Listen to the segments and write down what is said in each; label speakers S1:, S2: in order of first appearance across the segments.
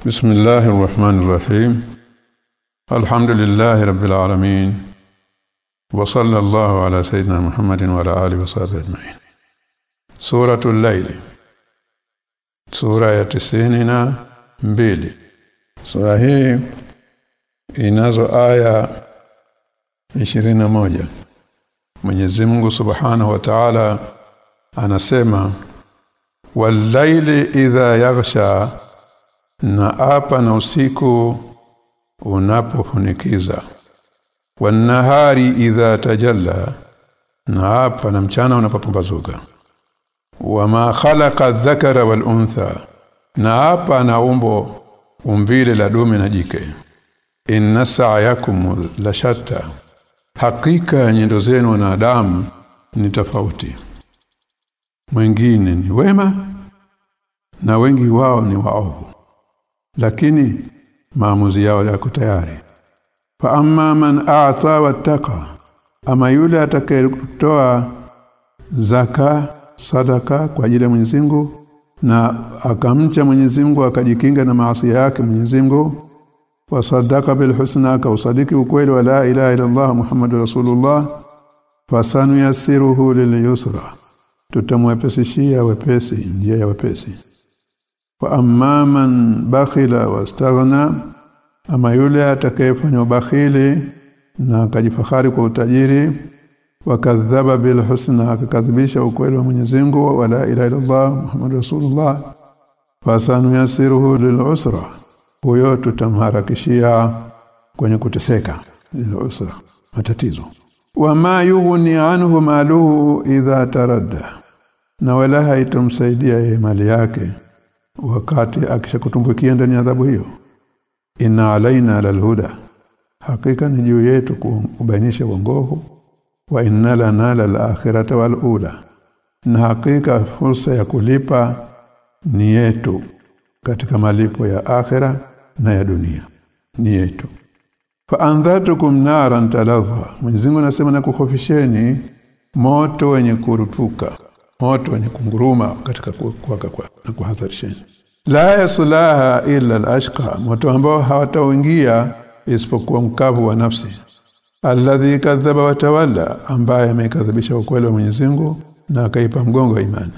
S1: بسم الله الرحمن الرحيم الحمد لله رب العالمين وصلى الله على سيدنا محمد وعلى اله وصحبه اجمعين سوره الليل sura ya tisini na mbili sura hii inazo aya ishirini moja Mwenyezi Mungu Subhanahu wa Ta'ala anasema walaili idha yaghsha na apa na usiku unapofunikiza. Wanahari idha tajalla na hapa na mchana unapopambazuka wama khalaqa dhakara wal untha na hapa na umbo umbile la dume na jike. Inna sa'yakum la shatta hakika nyendo zenu na Adamu ni tofauti. Mwingine ni wema na wengi wao ni waovu lakini maamuzi yao yako tayari. Fa amma man a'ta wattaqa ama yule atakayetoa zaka sadaka kwa ajili ya Mwenyezi na akamcha Mwenyezi Mungu akajikinga na maasi yake Mwenyezi Mungu wasadaka bil husna ka usadiki ukweli wa la ilaha illa Allah Muhammadur Rasulullah fasanu yasiruhu lil yusra. Tutamwepesishia wepesi njia ya wepesi wa amma man bakhila wastaghna ama yule atakayefanya bakhili na akajifahari kwa utajiri wakadhaba bil husna akakadhibisha ukweli wa Mwenyezi Mungu wa la ilaha illa Allah Muhammadur Rasulullah fasanuyasiruhu lil usra huyo tutamharakishia kwenye kuteseka lil usra matatizo wama yughni anhu maluhu idha taradda na wala haitomsaidia mali yake wakati akishakutumbukia ndani ya adhabu hiyo inna alaina lalhuda hakika ni juu yetu kubainisha uongofu wa inna lana lalakhirata walula na hakika fursa ya kulipa ni yetu katika malipo ya akhira na ya dunia ni yetu. Fa andhatukum naran taladha Mwenyezi Mungu anasema na kukhofisheni moto wenye kurutuka moto wenye kunguruma katika kuwaka kwa na kuhadharisheni la yasulaha illa alashqa moto ambao hawataingia isipokuwa mkavu wa nafsi. Alladhi kadhaba wa tawalla ambaye amekadhibisha ukweli wa Mwenyezi Mungu na akaipa mgongo wa imani.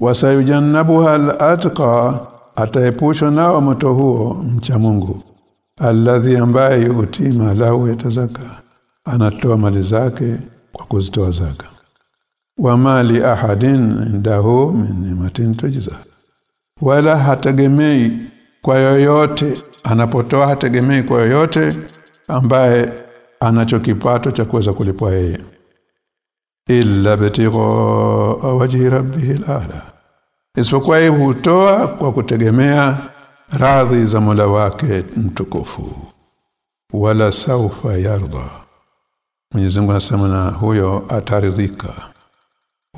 S1: Wasayujannabuha alatqa ataepushwa nao moto huo mcha Mungu. Alladhi ambaye yutima lahu yatazaka anatoa mali zake kwa kuzitoa zaka wa mali ahadin indahu min nimatin tujza. Wala hategemei kwa yoyote anapotoa hategemei kwa yoyote ambaye anacho kipato cha kuweza kulipwa yeye. Illa bitigha wajhi rabbihi ala isipokuwa hutoa kwa kutegemea radhi za Mola wake mtukufu. Wala saufa yarda. Mwenyezi Mungu anasema na huyo ataridhika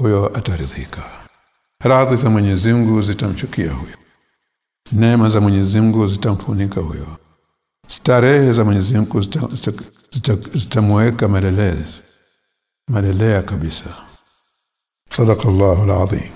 S1: huyo ataridhika radhi za Mwenyezi Mungu zitamchukia huyo. Neema za Mwenyezi Mungu zitamfunika huyo. Starehe za Mwenyezi Mungu zitamweka malelezi malelea kabisa. Sadaqallahu alazim